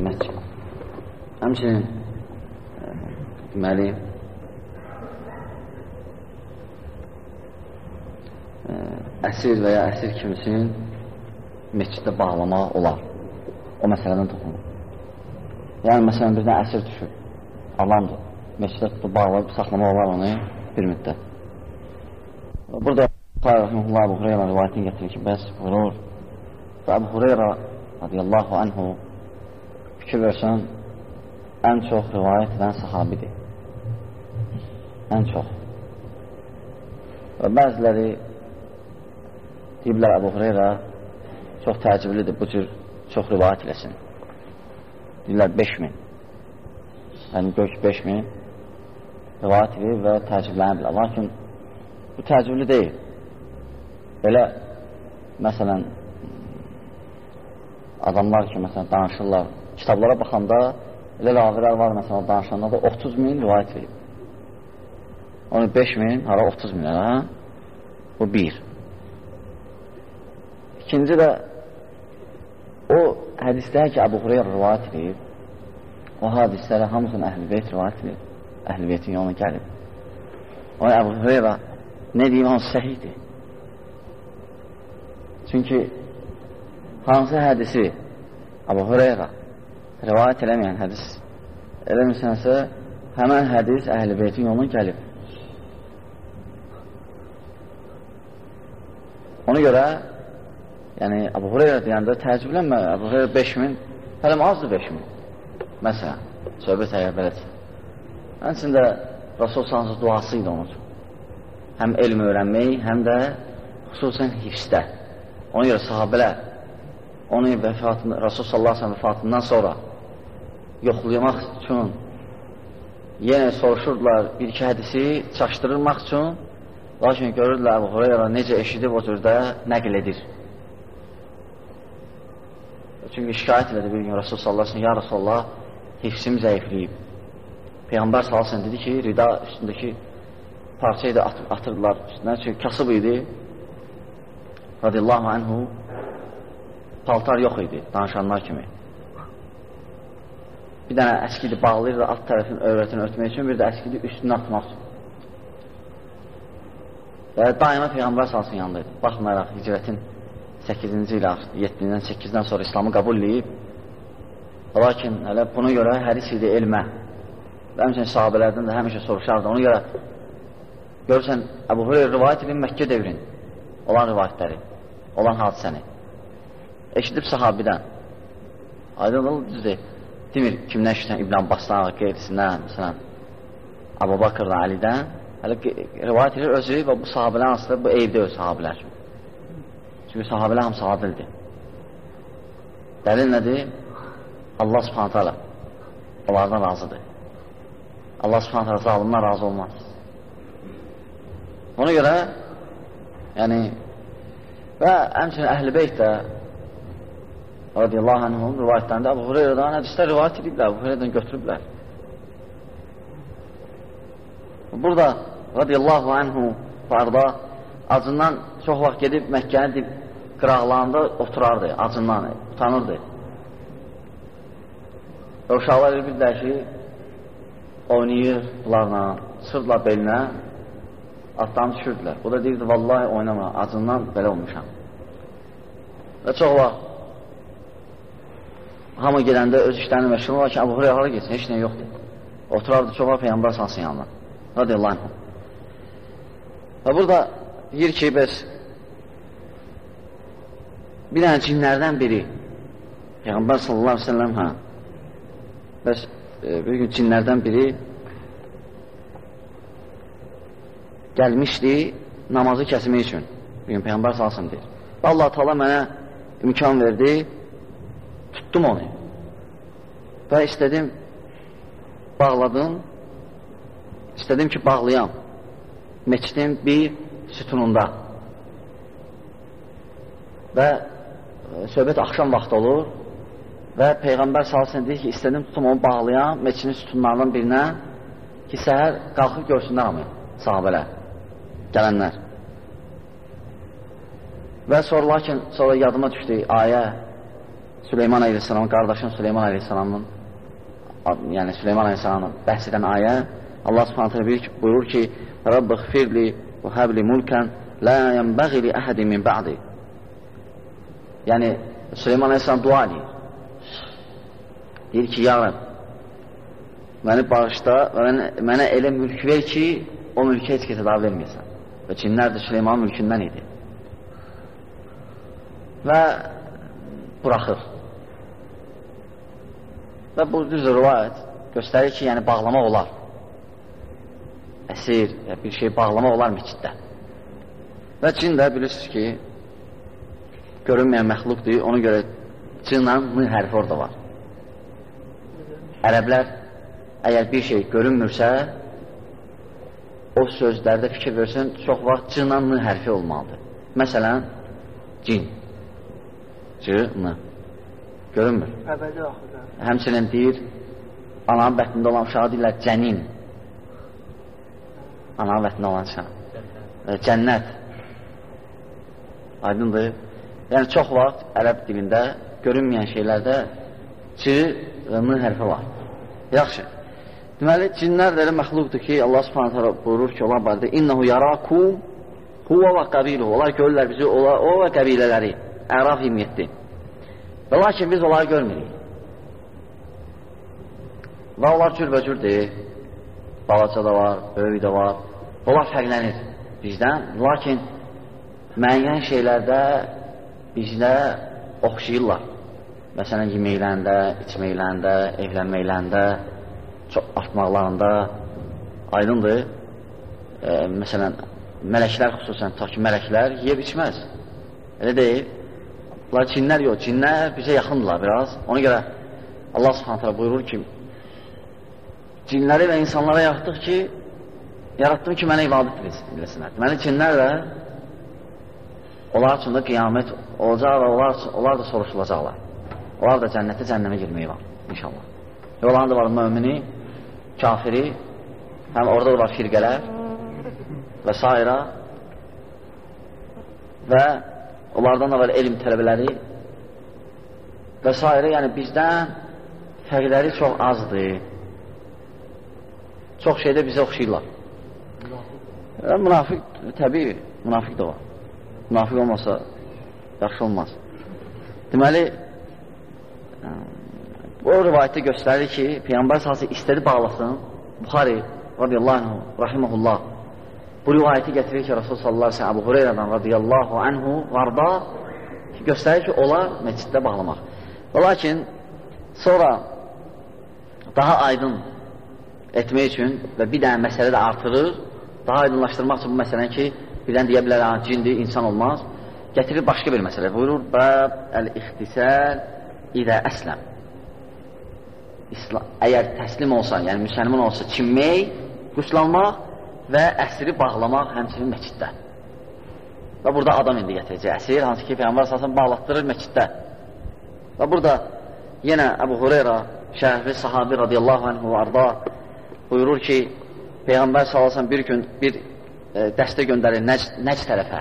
Məscid. Həmçinin deməli əsir və ya əsir kimisinin məsciddə bağlamaq olar. O məsələdən toxunur. Yəni, məsələn, birdən əsir düşür. Alandır. Məsciddə tutub bağlayıb saxlamaq olar onu bir müddət. Burada Rəhməlullah Əbu Hureyra rivayətini getirir ki, bəs vurur. Və Əbu Hureyra radiyallahu anhu fikir versən, ən çox rivayət edən sahabidir. Ən çox. Və bəziləri deyiblər Əbu Hureyra çox təəccüblidir bu cür çox rivayət eləsin. Deyirlər 5000. Yəni gök 5000 rivayət edir və təəccübləniblər. Lakin bu təəccüblü deyil. Belə məsələn adamlar ki, məsələn, danışırlar, kitablara baxanda elə ravilər var, məsələn, danışanda da 30 min rivayət verib. Onu 5 min, hara 30 min, hə? Bu bir. İkinci də o hədislər ki, Əbu Hureyra rivayət edib, o hadisələ hamısını Əhl-i Beyt rivayət edib, Əhl-i Beytin yoluna gəlib. O Əbu Hureyra nə deyim, hansı səhiydir. Çünki hansı hədisi Əbu Hureyra rivayət eləməyən hədis eləmirsənsə, həmən hədis Əhl-i Beytin yoluna gəlib. Ona görə yəni Əbu Hureyra deyəndə təəccüblənmə, Əbu Hureyra 5 min, hələm azdır 5 min. Məsələn, söhbət əgər belədir. Həmçində Rasul Sansı duası idi onun. Həm elm öyrənmək, həm də xüsusən hifsdə. Ona görə sahabələr onun Rasul sallallahu aleyhi vəfatından sonra yoxlamaq üçün yenə soruşurdular bir-iki hədisi çaşdırılmaq üçün lakin görürlər Əbu Hureyra necə eşidib o cürdə nəql edir. Çünki şikayət elədi bir gün Rasul sallallahu ya Rasulullah hifsim zəifliyib. Peyğəmbər sallallahu dedi ki, rida üstündəki parçayı da atır, atırdılar üstündən çünki kasıb idi radiyallahu anhu paltar yox idi danışanlar kimi. Bir dənə əskidi bağlayırdı alt tərəfin övrətini örtmək üçün, bir də əskidi üstünü atmaq üçün. Və daima Peyğəmbər salsın yanındaydı. Baxmayaraq hicrətin 8-ci ilə 7-dən 8-dən sonra İslamı qəbul edib. Lakin hələ buna görə həris idi elmə. Və həmçinin sahabələrdən də həmişə soruşardı. Ona görə görürsən, Əbu Hüreyr rivayət edin Məkkə devrin olan rivayətləri, olan hadisəni. Eşidib sahabidən. Aydın oldu, düzdür. Demir, kimdən eşidən İbn Abbasdan, qeyrisindən, məsələn, Abu Bakırdan, Əlidən. Hələ rivayət edir özü və bu sahabələr aslında bu eyvdə öz sahabələr. Çünki sahabələr hamısı adildir. Dəlil nədir? Allah subhanət hələ onlardan razıdır. Allah subhanət hələ zalimdən razı olmaz. Ona görə yəni və həmçinin əhl-i beyt də radiyallahu anhum rivayətlərində Əbu Hureyradan hədislər rivayət ediblər, Əbu Hureyradan götürüblər. Burada radiyallahu anhu barda acından çox vaxt gedib Məkkənin dib qıraqlarında oturardı, acından, utanırdı. Və uşaqlar bilirlər ki, oynayır bunlarla, sırla belinə, atdan düşürdülər. O da deyirdi, vallahi oynama, acından belə olmuşam. Və çox vaxt hamı gedəndə öz işlərini məşğul olar ki, Əbu Hureyra hara geçsin, heç nə yoxdur. Oturardı çox vaxt Peyyambər sansın yanına. Radiyallahu anh. Və burada deyir ki, bəs bir dənə cinlərdən biri Peyğəmbər sallallahu aleyhi ve sellem hə bəs e, bir gün cinlərdən biri gəlmişdi namazı kəsmək üçün bir gün Peyğəmbər sellem deyir Allah taala mənə imkan verdi tutdum onu. Və istədim bağladım. İstədim ki bağlayam. Meçidin bir sütununda. Və e, söhbət axşam vaxtı olur və Peyğəmbər salsın deyir ki, istədim tutum onu bağlayan meçinin sütunlarından birinə ki, səhər qalxıb görsünlər hamı, sahabələr, gələnlər. Və sonra, lakin, sonra yadıma düşdü ayə Süleyman Aleyhisselamın, qardaşım Süleyman Aleyhisselamın yəni Süleyman Aleyhisselamın bəhs edən ayə Allah subhanətə buyurur ki Rabbı xfirli və həbli mulkən la yənbəği li əhədi min bə'di Yəni Süleyman Aleyhisselam dua edir. Deyir ki ya Rəbb məni bağışla və mənə, mənə elə mülk ver ki o mülkə heç kəsə daha verməyəsən və cinlər də Süleymanın mülkündən idi. Və buraxır Və bu düz rivayət göstərir ki, yəni bağlamaq olar. Əsir, ya bir şey bağlamaq olar məsciddə. Və cin də bilirsiniz ki, görünməyən məxluqdur, ona görə cinlə n hərfi orada var. Ərəblər əgər bir şey görünmürsə, o sözlərdə fikir versin, çox vaxt cinlə n hərfi olmalıdır. Məsələn, cin. C-n. Görünmür. Əbədi axı həmçinin deyir, ananın bətnində olan uşağı deyirlər cənin. Ananın bətnində olan uşaq. Cənnət. Aydındır. Yəni, çox vaxt ərəb dilində görünməyən şeylərdə c-ın hərfi var. Yaxşı. Deməli, cinlər də elə məxluqdur ki, Allah subhanətə buyurur ki, onlar barədə İnnəhu yarakum huva və qabiluhu. Onlar görürlər bizi, o və qəbilələri. Əraf 27. Və lakin biz onları görmürük. Və onlar cürbəcürdür. Balaca da var, böyük də var. Onlar fərqlənir bizdən. Lakin müəyyən şeylərdə bizlə oxşayırlar. Məsələn, yeməklərində, içməklərində, evlənməklərində, çox artmaqlarında aydındır. E, məsələn, mələklər xüsusən, ta ki, mələklər yeyib içməz. Elə deyil. Bunlar cinlər yox, cinlər bizə yaxındırlar biraz. Ona görə Allah subhanətlə buyurur ki, cinləri və insanlara yaratdıq ki, yaratdım ki, mənə ibadət biləsinlər. Deməli, cinlər də onlar üçün də qiyamət olacaq və onlar, onlar da soruşulacaqlar. Onlar da cənnətə, cənnəmə girməyi var, inşallah. Və onların da var mümini, kafiri, həm orada da var firqələr və s. və onlardan da var elm tələbələri və s. Yəni bizdən fərqləri çox azdır çox şeydə bizə oxşayırlar. Və münafiq, təbii, münafiq də var. Münafiq olmasa yaxşı olmaz. Deməli, bu rivayətdə göstərir ki, Peyyambər sahası istədi bağlasın, Buxari, radiyallahu anhu, rahiməhullah, bu rivayəti gətirir ki, Rasul sallallahu aleyhi Əbu Hureyradan radiyallahu anhu varda göstərir ki, olar məsciddə bağlamaq. Və lakin sonra daha aydın etmək üçün və bir dənə məsələ də artırır, daha aydınlaşdırmaq üçün bu məsələni ki, birdən deyə bilər, ha, cindir, insan olmaz, gətirir başqa bir məsələ. Buyurur, bəb əl-ixtisəl idə əsləm. İslam, əgər təslim olsa, yəni müsəlman olsa, çinmək, quslanmaq və əsiri bağlamaq həmçinin məciddə. Və burada adam indi gətirəcək əsir, hansı ki, Peyyambar əsasını bağlatdırır məciddə. Və burada yenə Əbu Hureyra, şəhri sahabi radiyallahu anhu arda buyurur ki, Peyğəmbər salasan bir gün bir e, dəstə göndərir Nəcd, Nəcd tərəfə.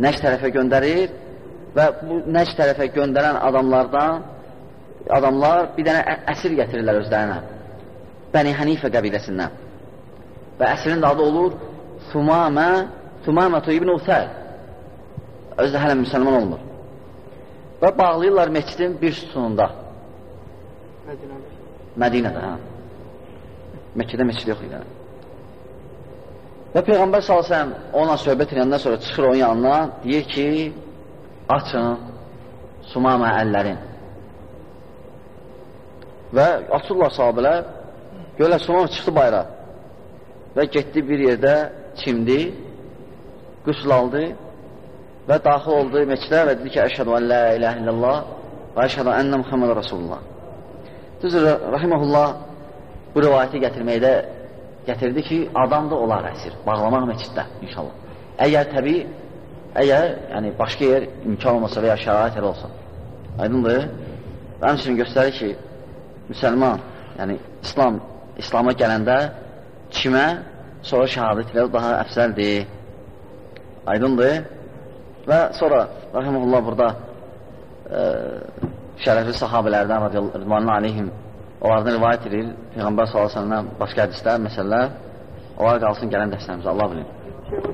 Nəcd tərəfə göndərir və bu Nəcd tərəfə göndərən adamlardan adamlar bir dənə əsir gətirirlər özlərinə. Bəni Hənifə qəbiləsindən. Və əsrin adı olur Sumamə Sumamətü ibn Usəl. Özü hələ müsəlman olmur. Və bağlayırlar meçidin bir sütununda. Mədinədə. Hə. Məkkədə məscid yox idi. Və Peyğəmbər s.ə.v ona söhbət edəndən sonra çıxır onun yanına, deyir ki, açın sumama əllərin. Və açırlar sahabələr, görürlər sumama çıxdı bayra və getdi bir yerdə çimdi, qüsl aldı və daxil oldu Məkkədə və dedi ki, əşhədu ən la iləhə illallah və əşhədu ənnə Muhammed Rasulullah. Düzdür, rahiməhullah, bu rivayəti gətirməkdə gətirdi ki, adam da olar əsir, bağlamaq məsciddə inşallah. Əgər təbii, əgər yəni, başqa yer imkan olmasa və ya şərait elə olsa. Aydındır. Və həmçinin göstərir ki, müsəlman, yəni İslam, İslama gələndə kimə sonra şəhadət ilə daha əfsəldir. Aydındır. Və sonra, rəhəməllah burada e, şərəfli sahabələrdən radiyallahu aleyhim onlardan rivayət edir Peyğəmbər sallallahu aleyhi başqa hədislər, məsələlər onlar qalsın gələn dərslərimizə Allah bilir.